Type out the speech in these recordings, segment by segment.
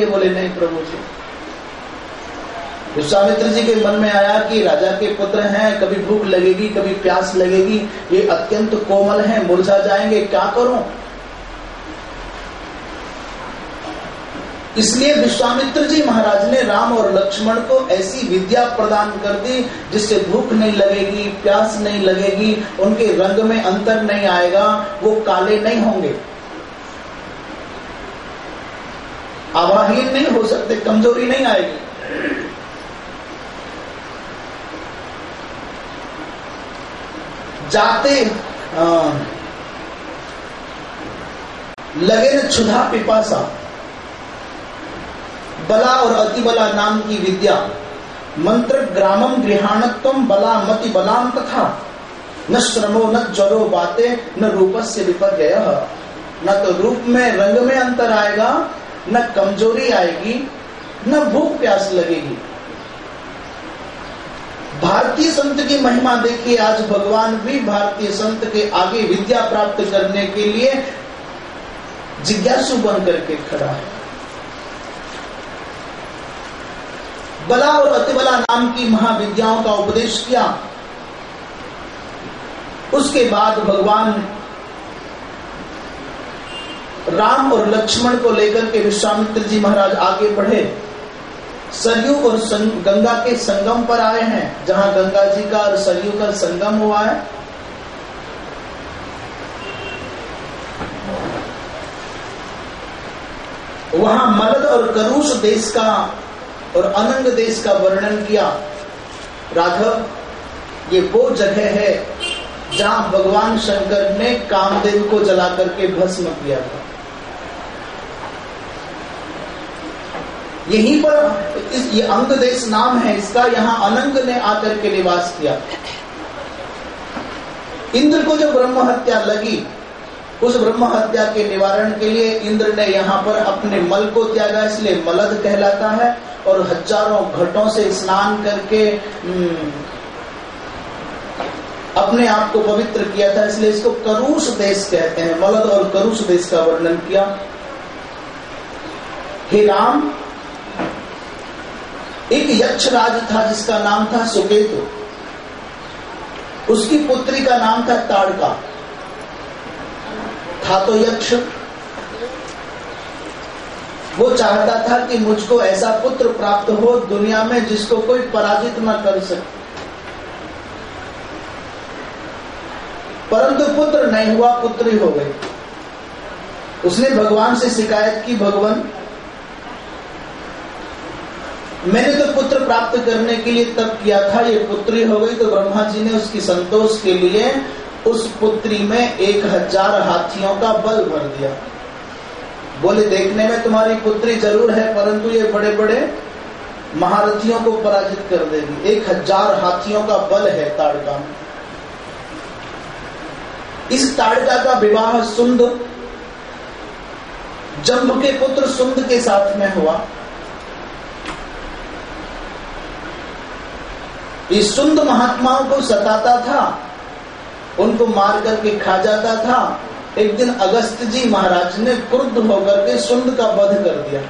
ये बोले, नहीं प्रभु जी। विश्वामित्र जी के मन में आया कि राजा के पुत्र हैं, कभी भूख लगेगी, कभी प्यास लगेगी, ये अत्यंत कोमल हैं, मुरझा जाएँगे, क्या करूँ? इसलिए विश्वामित्र जी महाराज ने राम और लक्ष्मण को ऐसी विद्या प्रदान कर दी, जिससे भूख नहीं लगेगी, प्यास नहीं लगेगी, उनके रंग में अंतर नहीं आएगा, वो काले नहीं होंगे। आवाहीन नहीं हो सकते, कमज़ोरी नहीं आएगी। जाते लगे न क्षुधा पिपासा। बला और अतिबला नाम की विद्या। मंत्र ग्रामम गृहाणत्व बला मति बलाम तथा। न श्रमो, न ज्वरो बाते, न रूप से विपर्य न तो रूप में, रंग में अंतर आएगा न कमज़ोरी आएगी, न भूख प्यास लगेगी। भारतीय संत की महिमा देखिए, आज भगवान भी भारतीय संत के आगे विद्या प्राप्त करने के लिए जिज्ञासु बन करके खड़ा है। बला और अतिबला नाम की महाविद्याओं का उपदेश किया। उसके बाद भगवान राम और लक्ष्मण को लेकर के विश्वामित्र जी महाराज आगे बढ़े। सरयू और गंगा के संगम पर आए हैं, जहाँ गंगा जी का और सरयू का संगम हुआ है। वहाँ मलद और करुष देश का और अनंग देश का वर्णन किया। राघव, ये वो जगह है जहाँ भगवान शंकर ने कामदेव को जला करके भस्म किया था। यहीं पर इस ये अंग देश नाम है इसका यहाँ अनंग ने आकर के निवास किया। इंद्र को जो ब्रह्म हत्या लगी उस ब्रह्म हत्या के निवारण के लिए इंद्र ने यहाँ पर अपने मल को त्यागा इसलिए मलद कहलाता है और हज़ारों घटों से स्नान करके हम्म, अपने आप को पवित्र किया था इसलिए इसको करुष देश कहते हैं। मलद और करुष देश का वर्णन किया। हे राम एक यक्ष राज था जिसका नाम था सुकेतु। उसकी पुत्री का नाम था ताड़का। था तो यक्ष। वो चाहता था कि मुझको ऐसा पुत्र प्राप्त हो दुनिया में जिसको कोई पराजित न कर सके। परंतु पुत्र नहीं हुआ, पुत्री हो गई। उसने भगवान से शिकायत की, भगवान मैंने तो पुत्र प्राप्त करने के लिए तब किया था, ये पुत्री हो गई तो ब्रह्मा जी ने उसकी संतोष के लिए उस पुत्री में एक हज़ार हाथियों का बल भर दिया। बोले, देखने में तुम्हारी पुत्री ज़रूर है, परंतु ये बड़े बड़े महारथियों को पराजित कर देगी। एक हज़ार हाथियों का बल है ताड़का में। इस ताड़का का विवाह सुंद जम्ब के पुत्र सुंद के साथ में हुआ। इस सुंद महात्माओं को सताता था, उनको मार करके खा जाता था। एक दिन अगस्त जी महाराज ने क्रुद्ध होकर के सुंद का वध कर दिया।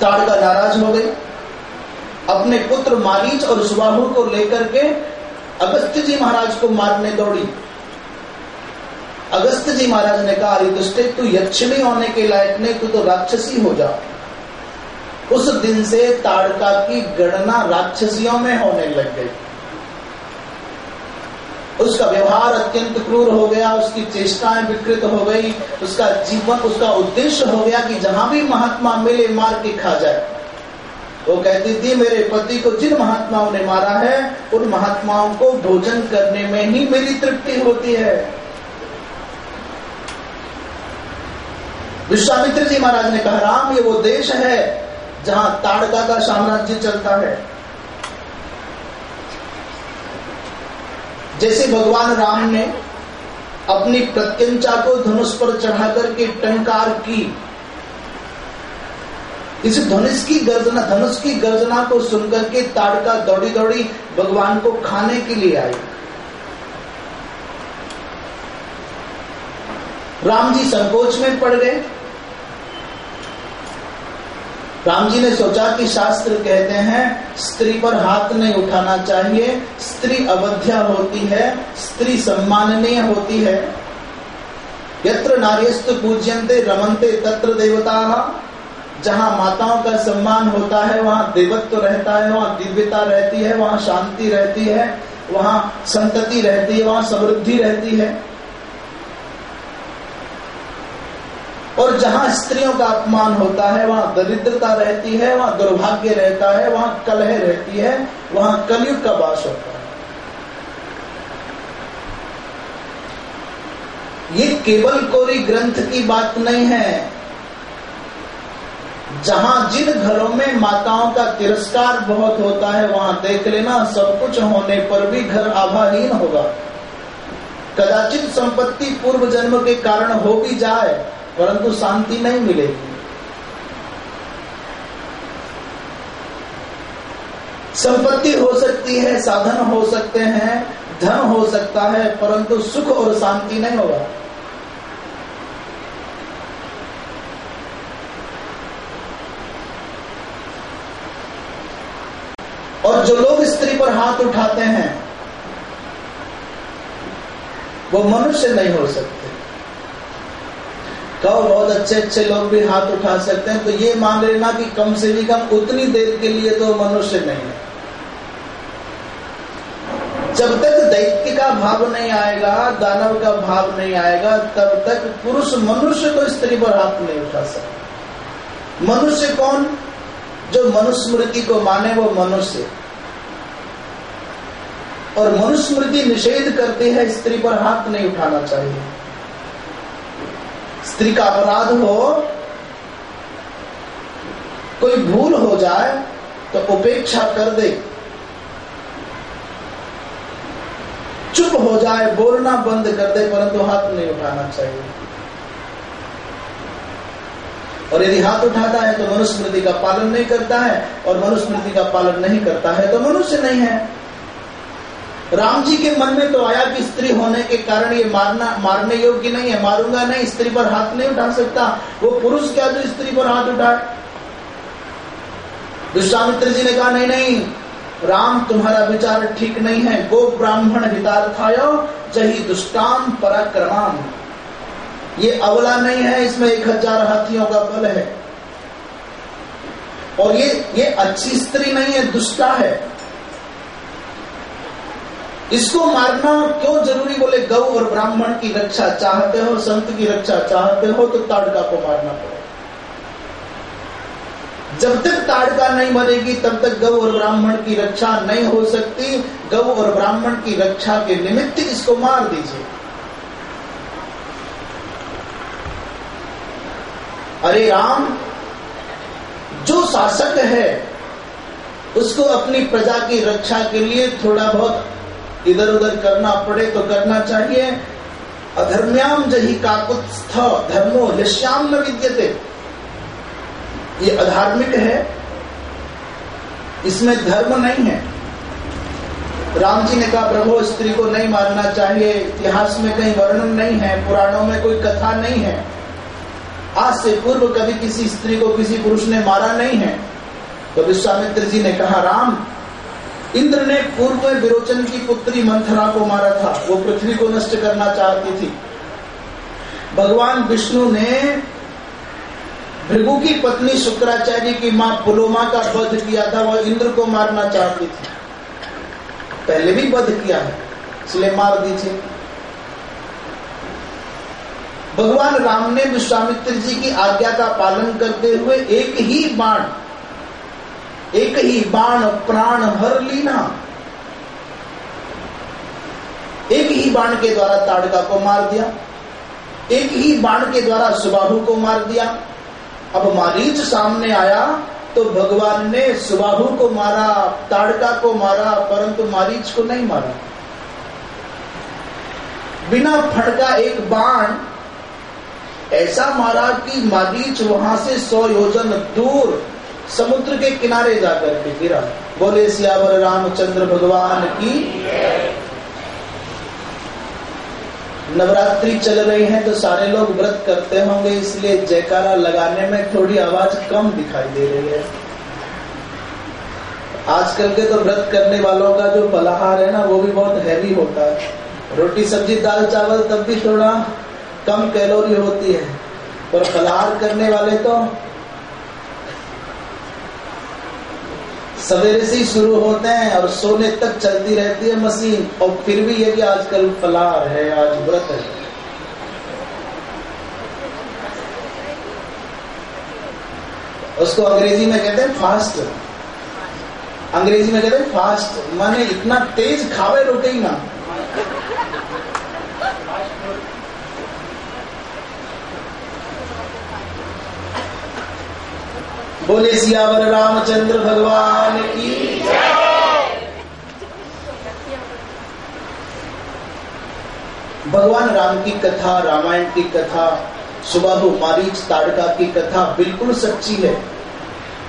ताड़का नाराज़ हो गई अपने पुत्र मारीच और सुबाहु को लेकर के अगस्त जी महाराज को मारने दौड़ी। अगस्त जी महाराज ने कहा दुष्टे, तू यक्षिणी होने के लायक नहीं, तू तो राक्षसी हो जा। उस दिन से ताड़का की गणना राक्षसियों में होने लग गई। उसका व्यवहार अत्यंत क्रूर हो गया, उसकी चेष्टाएँ विकृत हो गई, उसका जीवन, उसका उद्देश्य हो गया कि जहाँ भी महात्मा मिले मार के खा जाए। वो कहती थी, मेरे पति को जिन महात्माओं ने मारा है, उन महात्माओं को भोजन करने में ही मेरी तृप्ति होती है। विश्वामित्र जी महाराज ने कहा, राम, ये वो देश है जहाँ ताड़का का साम्राज्य चलता है। जैसे भगवान राम ने अपनी प्रत्यंचा को धनुष पर चढ़ा करके टंकार की, इस धनुष की गर्जना, धनुष की गर्जना को सुनकर के ताड़का दौड़ी दौड़ी भगवान को खाने के लिए आई। राम जी संकोच में पड़ गए। राम जी ने सोचा कि शास्त्र कहते हैं, स्त्री पर हाथ नहीं उठाना चाहिए। स्त्री अवध्या होती है, स्त्री सम्माननीय होती है। यत्र नार्यस्त पूज्यंते रमनते तत्र देवता। जहाँ माताओं का सम्मान होता है, वहाँ देवत्व रहता है, वहाँ दिव्यता रहती है, वहाँ शांति रहती है, वहाँ संतति रहती है, वहाँ समृद्धि रहती है। और जहाँ स्त्रियों का अपमान होता है, वहाँ दरिद्रता रहती है, वहाँ दुर्भाग्य रहता है, वहाँ कलह रहती है, वहाँ कलयुग का वास होता है। ये केवल कोरी ग्रंथ की बात नहीं है। जहाँ जिन घरों में माताओं का तिरस्कार बहुत होता है, वहाँ देख लेना, सब कुछ होने पर भी घर आभाहीन होगा। कदाचित संपत्ति पूर्व जन्म के कारण हो भी जाए परंतु शांति नहीं मिलेगी। संपत्ति हो सकती है, साधन हो सकते हैं, धन हो सकता है, परंतु सुख और शांति नहीं होगा। और जो लोग स्त्री पर हाथ उठाते हैं, वो मनुष्य नहीं हो सकते। कहो, बहुत अच्छे अच्छे लोग भी हाथ उठा सकते हैं। तो ये मान लेना कि कम से भी कम उतनी देर के लिए तो मनुष्य नहीं है। जब तक दैत्य का भाव नहीं आएगा, दानव का भाव नहीं आएगा, तब तक पुरुष मनुष्य को स्त्री पर हाथ नहीं उठा सकता। मनुष्य कौन? जो मनुस्मृति को माने वो मनुष्य। और मनुस्मृति निषेध करती है, स्त्री पर हाथ नहीं उठाना चाहिए। स्त्री का अपराध हो, कोई भूल हो जाए तो उपेक्षा कर दे। चुप हो जाए, बोलना बंद कर दे, परंतु हाथ नहीं उठाना चाहिए। और यदि हाथ उठाता है तो मनुस्मृति का पालन नहीं करता है, और मनुस्मृति का पालन नहीं करता है तो मनुष्य नहीं है। राम जी के मन में तो आया कि स्त्री होने के कारण ये मारना, मारने योग्य नहीं है, मारूँगा नहीं, स्त्री पर हाथ नहीं उठा सकता। वो पुरुष क्या जो स्त्री पर हाथ उठाए? विश्वामित्र जी ने कहा, नहीं नहीं, राम, तुम्हारा विचार ठीक नहीं है। गो ब्राह्मण हितार्थाय, जही दुष्टान पराक्रमाम। ये अवला नहीं है, इसमें एक हज़ार हाथियों का बल है। और ये ये अच्छी स्त्री नहीं है, दुष्टा है। इसको मारना क्यों ज़रूरी बोले? गौ और ब्राह्मण की रक्षा चाहते हो, संत की रक्षा चाहते हो तो ताड़का को मारना पड़ेगा जब तक ताड़का नहीं मरेगी, तब तक गौ और ब्राह्मण की रक्षा नहीं हो सकती। गौ और ब्राह्मण की रक्षा के निमित्त इसको मार दीजिए। अरे राम, जो शासक है, उसको अपनी प्रजा की रक्षा के लिए थोड़ा बहुत इधर उधर करना पड़े तो करना चाहिए। अधर्म्याम जही काकुत्स्थ धर्मो हिश्याम न विद्यते। ये अधार्मिक है। इसमें धर्म नहीं है। राम जी ने कहा, प्रभु, स्त्री को नहीं मारना चाहिए। इतिहास में कहीं वर्णन नहीं है, पुराणों में कोई कथा नहीं है। आज से पूर्व कभी किसी स्त्री को किसी पुरुष ने मारा नहीं है। तो विश्वामित्र जी ने कहा, राम इंद्र ने पूर्व विरोचन की पुत्री मंथरा को मारा था। वो पृथ्वी को नष्ट करना चाहती थी। भगवान विष्णु ने भृगु की पत्नी शुक्राचार्य की माँ पुलोमा का वध किया था। वह इंद्र को मारना चाहती थी। पहले भी वध किया है, इसलिए मार दीजिए भगवान राम ने विश्वामित्र जी की आज्ञा का पालन करते हुए एक ही बाण एक ही बाण प्राण हर लीना। एक ही बाण के द्वारा ताड़का को मार दिया। एक ही बाण के द्वारा सुबाहु को मार दिया। अब मारीच सामने आया तो भगवान ने सुबाहु को मारा, ताड़का को मारा, परंतु मारीच को नहीं मारा। बिना फड़का एक बाण, ऐसा मारा कि मारीच वहाँ से सौ योजन दूर समुद्र के किनारे जाकर के गिरा। बोले, सियावर रामचंद्र भगवान की नवरात्रि चल रही है तो सारे लोग व्रत करते होंगे, इसलिए जयकारा लगाने में थोड़ी आवाज़ कम दिखाई दे रही है। आजकल के तो व्रत करने वालों का जो पलहार है ना, वो भी बहुत हैवी होता है। रोटी, सब्ज़ी, दाल, चावल तब भी थोड़ा कम कैलोरी होती है। पर फलाहार करने वाले तो सवेरे से ही शुरू होते हैं और सोने तक चलती रहती है मशीन, और फिर भी ये कि आजकल फलार है, आज व्रत है। उसको अंग्रेज़ी में कहते हैं फास्ट अंग्रेज़ी में कहते हैं फास्ट माने इतना तेज खावे रोटी ना। बोले, सियावर रामचंद्र भगवान की भगवान राम की कथा, रामायण की कथा, सुबह मारीच, ताड़का की कथा बिल्कुल सच्ची है।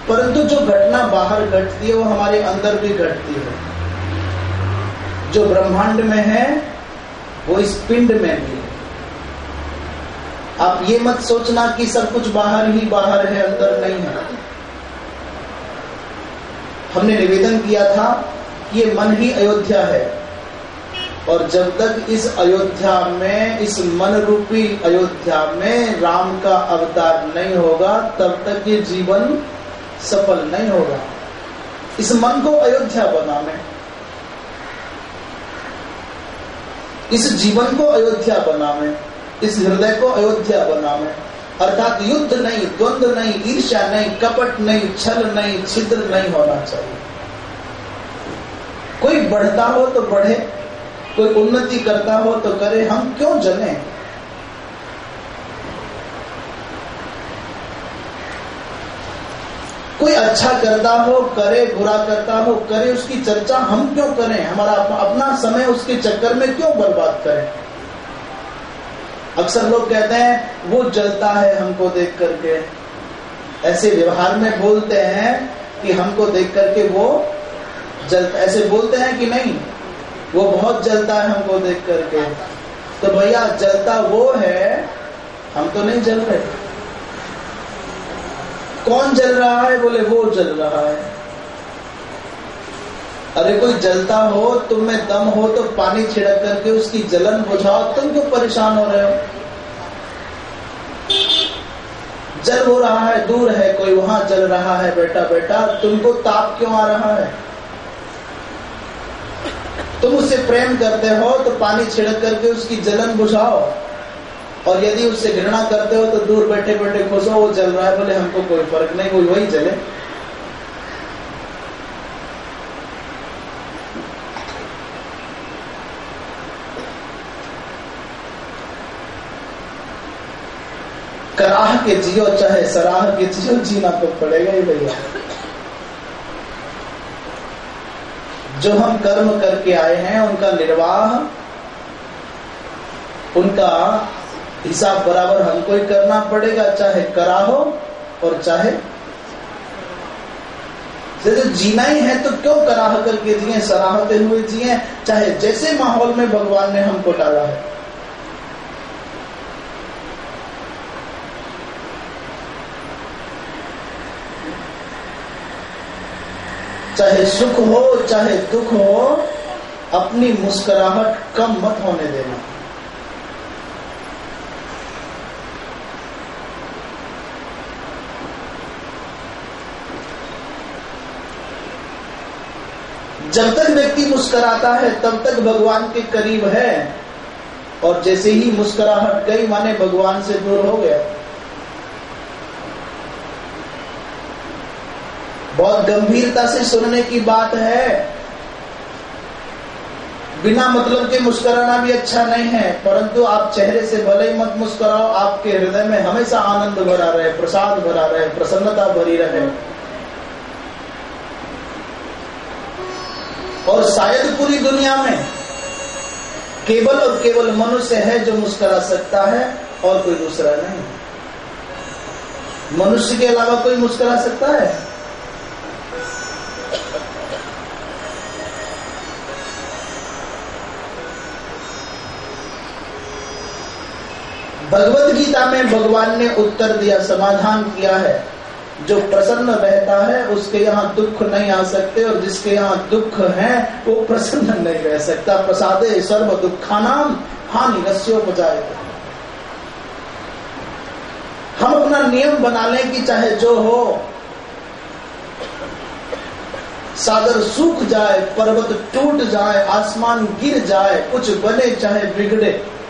परंतु जो घटना बाहर घटती है, वो हमारे अंदर भी घटती है। जो ब्रह्मांड में है, वो इस पिंड में भी है। आप ये मत सोचना कि सब कुछ बाहर ही बाहर है, अंदर नहीं है। हमने निवेदन किया था कि ये मन ही अयोध्या है। और जब तक इस अयोध्या में, इस मन रूपी अयोध्या में राम का अवतार नहीं होगा, तब तक ये जीवन सफल नहीं होगा। इस मन को अयोध्या बना में। इस जीवन को अयोध्या बना में। इस हृदय को अयोध्या बना में। अर्थात युद्ध नहीं, द्वंद्व नहीं, ईर्ष्या नहीं, कपट नहीं, छल नहीं, छिद्र नहीं होना चाहिए। कोई बढ़ता हो तो बढ़े, कोई उन्नति करता हो तो करे, हम क्यों जने कोई अच्छा करता हो, करे, बुरा करता हो, करे, उसकी चर्चा हम क्यों करें? हमारा अपना समय उसके चक्कर में क्यों बर्बाद करें? अक्सर लोग कहते हैं, वो जलता है हमको देख करके। ऐसे व्यवहार में बोलते हैं कि हमको देख करके वो जलता, ऐसे बोलते हैं कि नहीं, वो बहुत जलता है हमको देख करके। तो भैया, जलता वो है, हम तो नहीं जल रहे। कौन जल रहा है? बोले, वो जल रहा है। अरे कोई जलता हो, तुम में दम हो तो पानी छिड़क करके उसकी जलन बुझाओ, तुम क्यों परेशान हो रहे हो? जल हो रहा है, दूर है कोई, वहाँ जल रहा है बेटा बेटा तुमको ताप क्यों आ रहा है? तुम उससे प्रेम करते हो तो पानी छिड़क करके उसकी जलन बुझाओ। और यदि उससे घृणा करते हो तो दूर बैठे बैठे खुश हो, वो जल रहा है, बोले हमको कोई फ़र्क नहीं कोई वही जले कराह के जियो, चाहे सराह के जियो, जीना तो पड़ेगा ही भैया जो हम कर्म करके आए हैं, उनका निर्वाह, उनका हिसाब बराबर हमको ही करना पड़ेगा, चाहे कराहो और चाहे। जैसे जीना ही है तो क्यों कराह करके जिए, सराहते हुए जिए, चाहे जैसे माहौल में भगवान ने हमको डाला है। चाहे सुख हो, चाहे दुख हो, अपनी मुस्कुराहट कम मत होने देना। जब तक व्यक्ति मुस्कराता है, तब तक भगवान के करीब है। और जैसे ही मुस्कुराहट गई, माने भगवान से दूर हो गया। बहुत गंभीरता से सुनने की बात है। बिना मतलब के मुस्कुराना भी अच्छा नहीं है, परंतु आप चेहरे से भले ही मत मुस्कुराओ, आपके हृदय में हमेशा आनंद भरा रहे, प्रसाद भरा रहे, प्रसन्नता भरी रहे। और शायद पूरी दुनिया में केवल और केवल मनुष्य है जो मुस्कुरा सकता है, और कोई दूसरा नहीं। मनुष्य के अलावा कोई मुस्कुरा सकता है? भगवत गीता में भगवान ने उत्तर दिया, समाधान किया है। जो प्रसन्न रहता है, उसके यहाँ दुख नहीं आ सकते, और जिसके यहाँ दुख है, वो प्रसन्न नहीं रह सकता। प्रसादे सर्व दुखानाम, हानि नस्योपजाए हम अपना नियम बना लें कि चाहे जो हो, सागर सूख जाए, पर्वत टूट जाए, आसमान गिर जाए, कुछ बने चाहे बिगड़े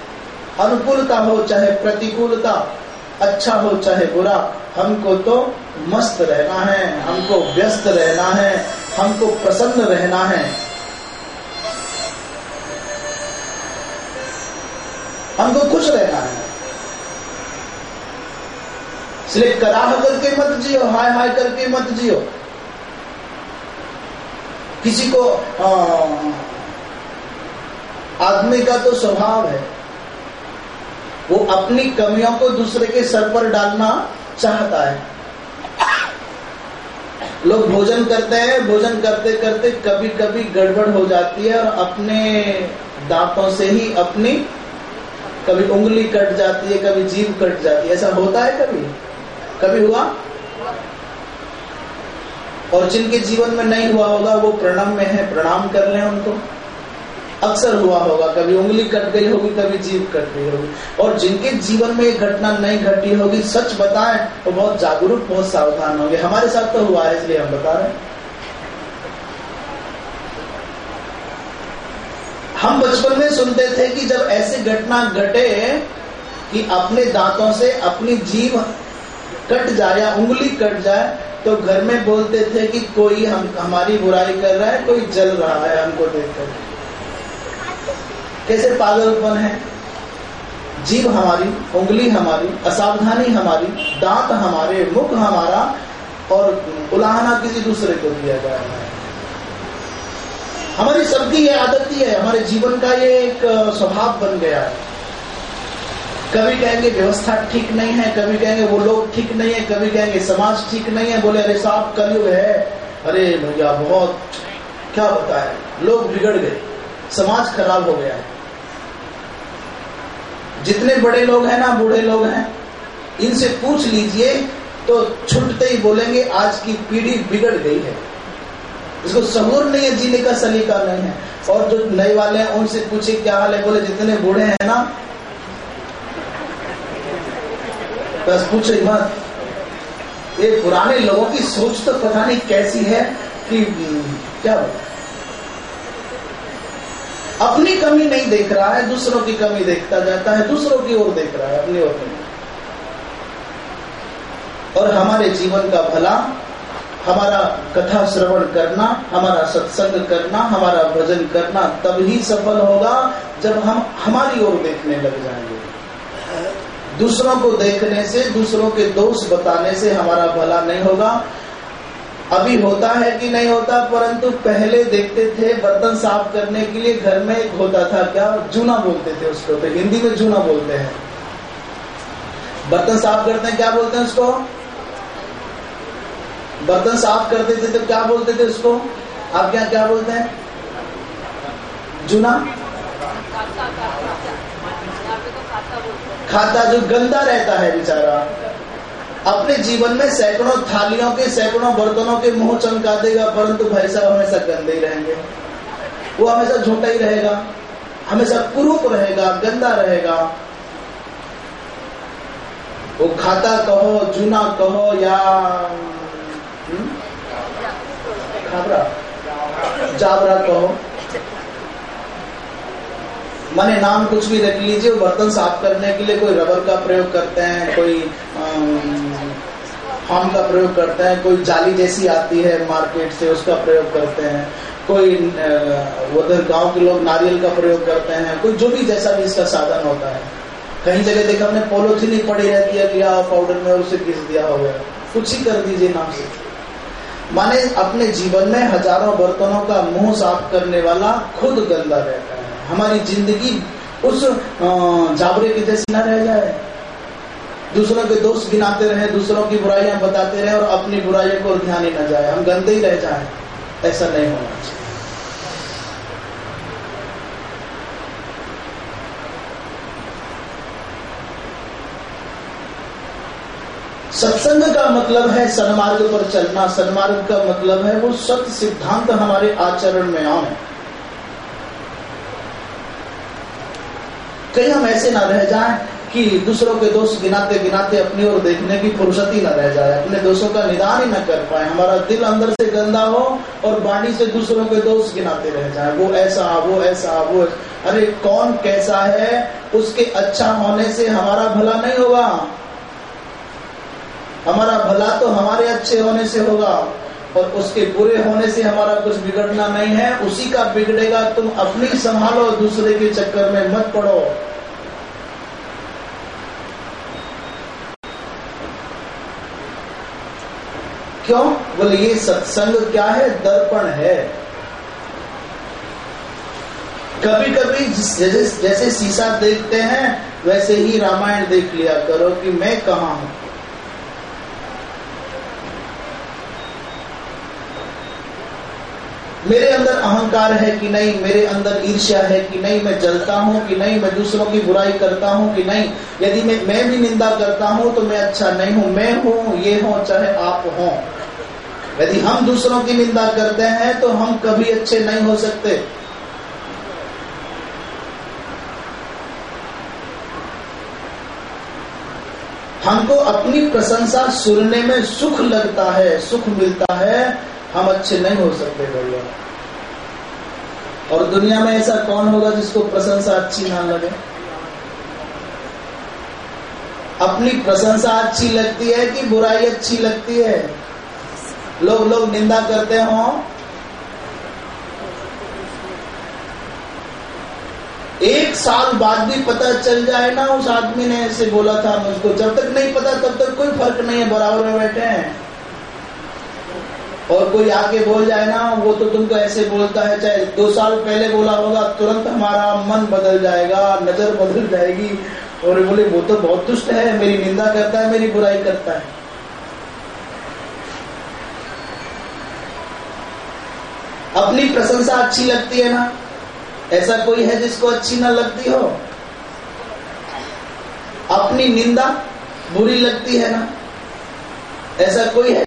अनुकूलता हो, चाहे प्रतिकूलता अच्छा हो, चाहे बुरा, हमको तो मस्त रहना है, हमको व्यस्त रहना है, हमको प्रसन्न रहना है। हमको खुश रहना है। इसलिए कराह करके मत जियो, हाय हाय करके मत जियो। किसी को आदमी का तो स्वभाव है। वो अपनी कमियों को दूसरे के सर पर डालना चाहता है। लोग भोजन करते हैं, भोजन करते करते कभी कभी गड़बड़ हो जाती है और अपने दांतों से ही अपनी कभी उंगली कट जाती है, कभी जीभ कट जाती है। ऐसा होता है कभी? कभी हुआ? और जिनके जीवन में नहीं हुआ होगा, वो प्रणाम में है, प्रणाम कर लें उनको। अक्सर हुआ होगा, कभी उंगली कट गई होगी, कभी जीव कट गई होगी। और जिनके जीवन में ये घटना नहीं घटी होगी, सच बताएँ तो बहुत जागरूक, बहुत सावधान होंगे। हमारे साथ तो हुआ है, इसलिए हम बता रहे हैं। हम बचपन में सुनते थे कि जब ऐसी घटना घटे कि अपने दांतों से अपनी जीव कट जाए या उंगली कट जाए तो घर में बोलते थे कि कोई हम, हमारी बुराई कर रहा है, कोई जल रहा है हमको देखकर। कैसे पागलपन है? जीव हमारी, उंगली हमारी, असावधानी हमारी, दांत हमारे, मुख हमारा, और उलाहना किसी दूसरे को दिया जा रहा है। हमारी सबकी ये आदत ही है हमारे जीवन का ये एक स्वभाव बन गया है। कभी कहेंगे व्यवस्था ठीक नहीं है, कभी कहेंगे वो लोग ठीक नहीं है, कभी कहेंगे समाज ठीक नहीं है, बोले, अरे साहब, कलयुग है। अरे भैया, बहुत, क्या है लोग बिगड़ गए, समाज खराब हो गया है। जितने बड़े लोग हैं ना, बूढ़े लोग हैं, इनसे पूछ लीजिए तो छुटते ही बोलेंगे, आज की पीढ़ी बिगड़ गई है। इसको सहूर नहीं है, जीने का सलीका नहीं है। और जो नए वाले हैं, उनसे पूछे क्या हाल है? बोले, जितने बूढ़े हैं ना, बस पूछे मत। ये पुराने लोगों की सोच तो पता नहीं कैसी है कि, क्या अपनी कमी नहीं देख रहा है, दूसरों की कमी देखता जाता है, दूसरों की ओर देख रहा है, अपनी ओर नहीं। और हमारे जीवन का भला, हमारा कथा श्रवण करना, हमारा सत्संग करना, हमारा भजन करना, तब ही सफल होगा जब हम हमारी ओर देखने लग जाएँगे। दूसरों को देखने से, दूसरों के दोष बताने से हमारा भला नहीं होगा। अभी होता है कि नहीं होता, परंतु पहले देखते थे, बर्तन साफ़ करने के लिए घर में एक होता था क्या? जूना बोलते थे उसको तो हिंदी में जूना बोलते हैं। बर्तन साफ़ करते हैं, क्या बोलते हैं उसको? बर्तन साफ़ करते थे तो क्या बोलते थे उसको? आप क्या क्या बोलते हैं? जूना? खाता जो गंदा रहता है बेचारा। अपने जीवन में सैकड़ों थालियों के, सैकड़ों बर्तनों के मुँह चमका देगा, परंतु भाई साहब हमेशा गंदे ही रहेंगे। वो हमेशा झूठा ही रहेगा, हमेशा कुरूप रहेगा, गंदा रहेगा। वो खाता कहो, जूना कहो या हम्म? जाबरा कहो। माने नाम कुछ भी रख लीजिए बर्तन साफ़ करने के लिए कोई रबर का प्रयोग करते हैं, कोई फार्म का प्रयोग करते हैं, कोई जाली जैसी आती है मार्केट से, उसका प्रयोग करते हैं। कोई उधर गाँव के लोग नारियल का प्रयोग करते हैं, कोई जो भी जैसा भी इसका साधन होता है। कहीं जगह देखा हमने पोलोथीन ही पड़ी रहती है लिया पाउडर में और उसे घिस दिया हो गया। कुछ ही कर दीजिए नाम से। माने अपने जीवन में हज़ारों बर्तनों का मुँह साफ़ करने वाला खुद गंदा रहता है। हमारी ज़िंदगी उस जाबरे की जैसी न रह जाए। दूसरों के दोष गिनाते रहे, दूसरों की बुराइयाँ बताते रहे और अपनी बुराइयों को ध्यान ही न जाए। हम गंदे ही रह जाए। ऐसा नहीं होना चाहिए। सत्संग का मतलब है सन्मार्ग पर चलना। सन्मार्ग का मतलब है वो सत्य सिद्धांत हमारे आचरण में आए कहीं हम ऐसे ना रह जाएँ। कि दूसरों के दोष गिनाते गिनाते अपनी ओर देखने की फुर्सत ही न रह जाए, अपने दोषों का निदान ही न कर पाए, हमारा दिल अंदर से गंदा हो और बाणी से दूसरों के दोष गिनाते रह जाए, वो ऐसा वो ऐसा, वो अरे, कौन कैसा है? उसके अच्छा होने से हमारा भला नहीं होगा। हमारा भला तो हमारे अच्छे होने से होगा और उसके बुरे होने से हमारा कुछ बिगड़ना नहीं है। उसी का बिगड़ेगा, तुम अपनी संभालो, दूसरे के चक्कर में मत पड़ो। क्यों? बोले, ये सत्संग क्या है? दर्पण है. कभी कभी जैसे जैसे शीशा देखते हैं, वैसे ही रामायण देख लिया करो कि मैं कहा हूँ। मेरे अंदर अहंकार है कि नहीं, मेरे अंदर ईर्ष्या है कि नहीं, मैं जलता हूँ कि नहीं, मैं दूसरों की बुराई करता हूँ कि नहीं। यदि मैं मैं भी निंदा करता हूँ तो मैं अच्छा नहीं हूँ। मैं हूँ, ये हो, चाहे आप हो। यदि हम दूसरों की निंदा करते हैं तो हम कभी अच्छे नहीं हो सकते। हमको अपनी प्रशंसा सुनने में सुख लगता है, सुख मिलता है। हम अच्छे नहीं हो सकते भैया। और दुनिया में ऐसा कौन होगा जिसको प्रशंसा अच्छी ना लगे? अपनी प्रशंसा अच्छी लगती है कि बुराई अच्छी लगती है? लोग लोग निंदा करते हो? एक साल बाद भी पता चल जाए ना, उस आदमी ने ऐसे बोला था मुझको। जब तक नहीं पता, तब तक कोई फ़र्क नहीं है, बराबर में बैठे हैं। और कोई आके बोल जाए ना, वो तो तुमको ऐसे बोलता है, चाहे दो साल पहले बोला होगा, तुरंत हमारा मन बदल जाएगा, नज़र बदल जाएगी। और बोले, वो तो बहुत दुष्ट है, मेरी निंदा करता है, मेरी बुराई करता है। अपनी प्रशंसा अच्छी लगती है ना? ऐसा कोई है जिसको अच्छी ना लगती हो? अपनी निंदा बुरी लगती है ना? ऐसा कोई है